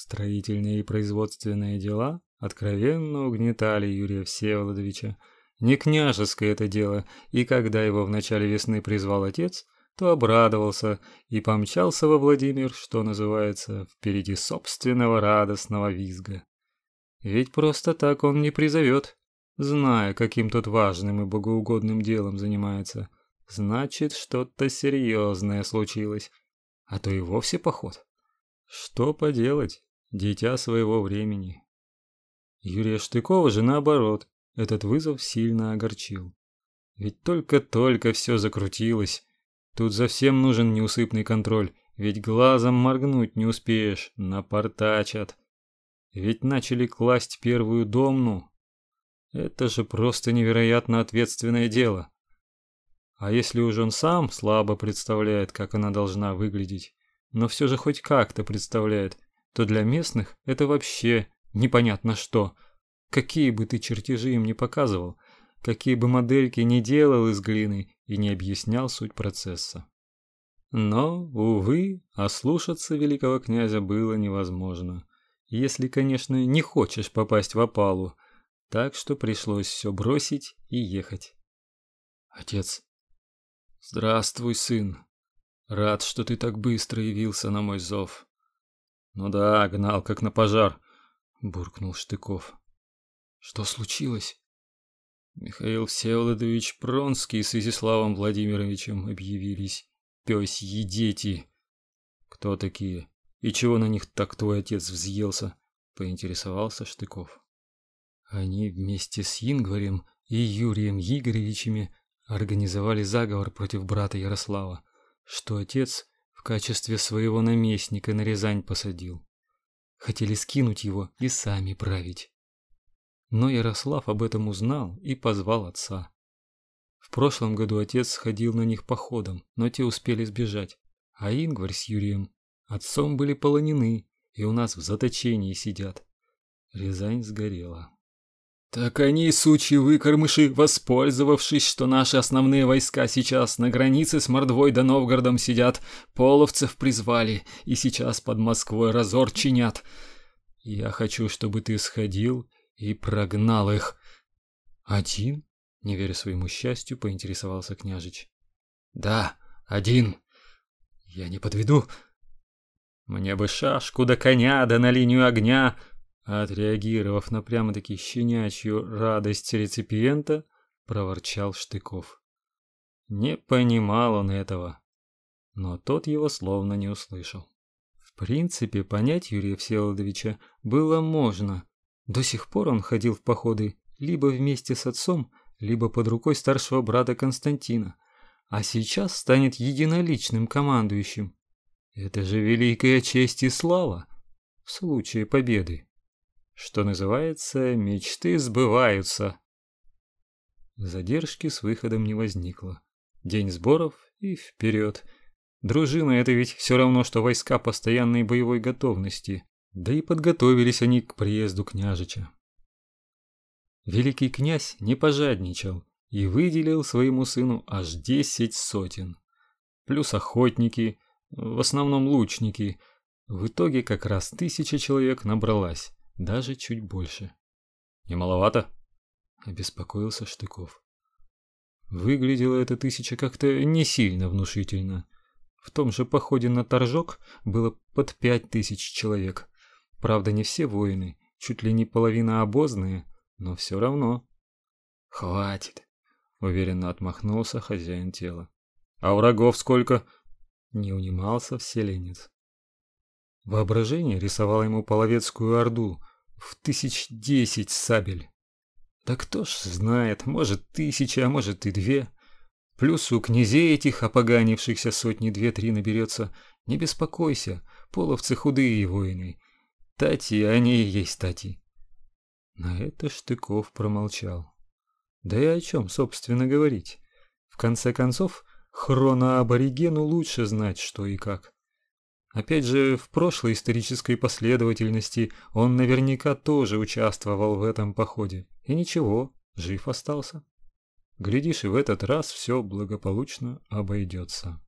Строительные и производственные дела откровенно угнетали Юрия Всеволодовича. Не княжеское это дело, и когда его в начале весны призвал отец, то обрадовался и помчался во Владимир, что называется, впереди собственного радостного визга. Ведь просто так он не призовет, зная, каким тут важным и богоугодным делом занимается. Значит, что-то серьезное случилось, а то и вовсе поход. Что поделать, дитя своего времени. Юрия Штыкова же наоборот, этот вызов сильно огорчил. Ведь только-только все закрутилось. Тут совсем нужен неусыпный контроль, ведь глазом моргнуть не успеешь, напортачат. Ведь начали класть первую домну. Это же просто невероятно ответственное дело. А если уж он сам слабо представляет, как она должна выглядеть, но все же хоть как-то представляет, то для местных это вообще непонятно что. Какие бы ты чертежи им ни показывал, какие бы модельки ни делал из глины и не объяснял суть процесса. Но, увы, ослушаться великого князя было невозможно. Если, конечно, не хочешь попасть в опалу, так что пришлось все бросить и ехать. Отец. Здравствуй, сын. Рад, что ты так быстро явился на мой зов. Ну да, гнал как на пожар, буркнул Штыков. Что случилось? Михаил Всеволодович Пронский с Изяславом Владимировичем объявились. Пёсьи дети. Кто такие? И чего на них так твой отец взъелся? Поинтересовался Штыков. Они вместе с Ингварем и Юрием Игоревичами организовали заговор против брата Ярослава, что отец в качестве своего наместника на Рязань посадил. Хотели скинуть его и сами править. Но Ярослав об этом узнал и позвал отца. В прошлом году отец сходил на них походом, но те успели сбежать, а Ингварь с Юрием отцом были полонены и у нас в заточении сидят. Рязань сгорела. Так они, сучьи выкормыши, воспользовавшись, что наши основные войска сейчас на границе с Мордвой да Новгородом сидят, половцев призвали и сейчас под Москвой разор чинят. Я хочу, чтобы ты сходил и прогнал их. Один? Не веря своему счастью, поинтересовался княжич. Да, один. Я не подведу. Мне бы шашку да коня да на линию огня, Отреагировав на прямо-таки щенячью радость реципиента, проворчал Штыков. Не понимал он этого, но тот его словно не услышал. В принципе, понять Юрия Всеволодовича было можно. До сих пор он ходил в походы либо вместе с отцом, либо под рукой старшего брата Константина, а сейчас станет единоличным командующим. Это же великая честь и слава в случае победы. Что называется, мечты сбываются. Задержки с выходом не возникло. День сборов и вперед. Дружина это ведь все равно что войска постоянной боевой готовности. Да и подготовились они к приезду княжича. Великий князь не пожадничал и выделил своему сыну аж десять сотен. Плюс охотники, в основном лучники. В итоге как раз тысяча человек набралась даже чуть больше. Не маловато? обеспокоился Штыков. Выглядело это тысяча как-то не сильно внушительно. В том же походе на Торжок было под пять тысяч человек. Правда, не все воины, чуть ли не половина обозные, но все равно. Хватит, уверенно отмахнулся хозяин тела. А врагов сколько? Не унимался вселенец. Воображение рисовало ему половецкую орду в тысяч десять сабель. Да кто ж знает, может тысяча, а может и две. Плюс у князей этих опоганившихся сотни две-три наберется. Не беспокойся, половцы худые воины. Тати, они и есть тати. На это Штыков промолчал. Да и о чем, собственно, говорить? В конце концов, хроноаборигену лучше знать, что и как. Опять же, в прошлой исторической последовательности он наверняка тоже участвовал в этом походе. И ничего, жив остался. Глядишь, и в этот раз все благополучно обойдется.